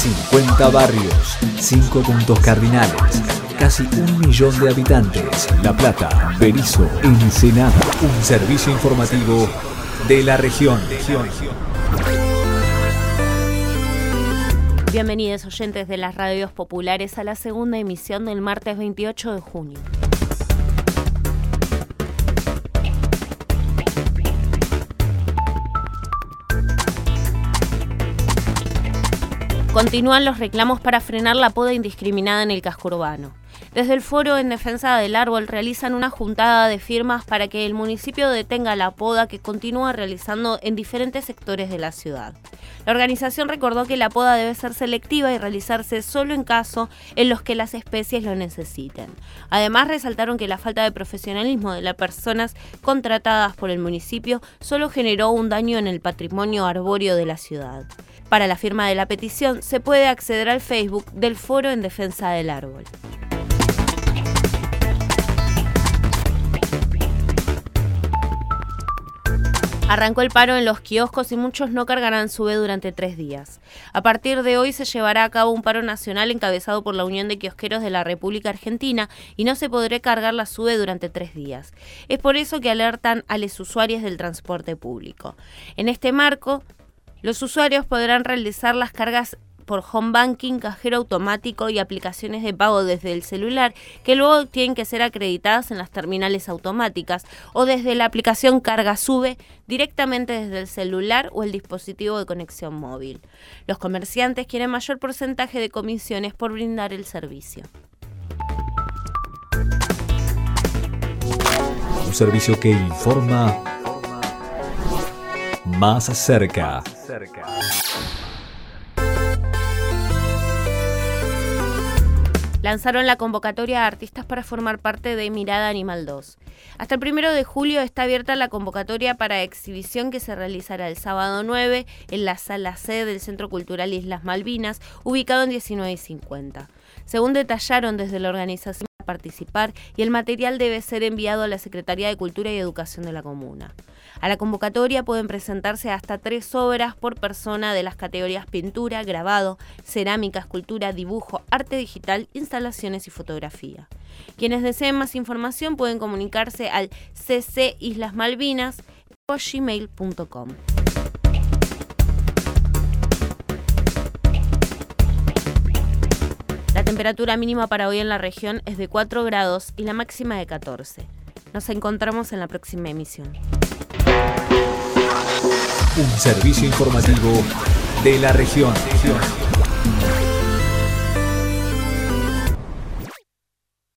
50 barrios, 5 puntos cardinales, casi un millón de habitantes. La Plata, Berizo, Ensenada. Un servicio informativo de la región. Bienvenidos oyentes de las radios populares a la segunda emisión del martes 28 de junio. Continúan los reclamos para frenar la poda indiscriminada en el casco urbano. Desde el Foro en Defensa del Árbol realizan una juntada de firmas para que el municipio detenga la poda que continúa realizando en diferentes sectores de la ciudad. La organización recordó que la poda debe ser selectiva y realizarse solo en caso en los que las especies lo necesiten. Además, resaltaron que la falta de profesionalismo de las personas contratadas por el municipio solo generó un daño en el patrimonio arbóreo de la ciudad. Para la firma de la petición se puede acceder al Facebook del Foro en Defensa del Árbol. Arrancó el paro en los kioscos y muchos no cargarán SUBE durante tres días. A partir de hoy se llevará a cabo un paro nacional encabezado por la Unión de Kiosqueros de la República Argentina y no se podrá cargar la SUBE durante tres días. Es por eso que alertan a los usuarios del transporte público. En este marco, los usuarios podrán realizar las cargas por home banking, cajero automático y aplicaciones de pago desde el celular que luego tienen que ser acreditadas en las terminales automáticas o desde la aplicación Carga Sube directamente desde el celular o el dispositivo de conexión móvil. Los comerciantes quieren mayor porcentaje de comisiones por brindar el servicio. Un servicio que informa más cerca. lanzaron la convocatoria a artistas para formar parte de Mirada Animal 2. Hasta el primero de julio está abierta la convocatoria para exhibición que se realizará el sábado 9 en la sala C del Centro Cultural Islas Malvinas, ubicado en 1950. Según detallaron desde la organización participar y el material debe ser enviado a la Secretaría de Cultura y Educación de la Comuna. A la convocatoria pueden presentarse hasta tres obras por persona de las categorías pintura, grabado, cerámica, escultura, dibujo, arte digital, instalaciones y fotografía. Quienes deseen más información pueden comunicarse al ccislasmalvinas.gmail.com. temperatura mínima para hoy en la región es de 4 grados y la máxima de 14. Nos encontramos en la próxima emisión. Un servicio informativo de la región.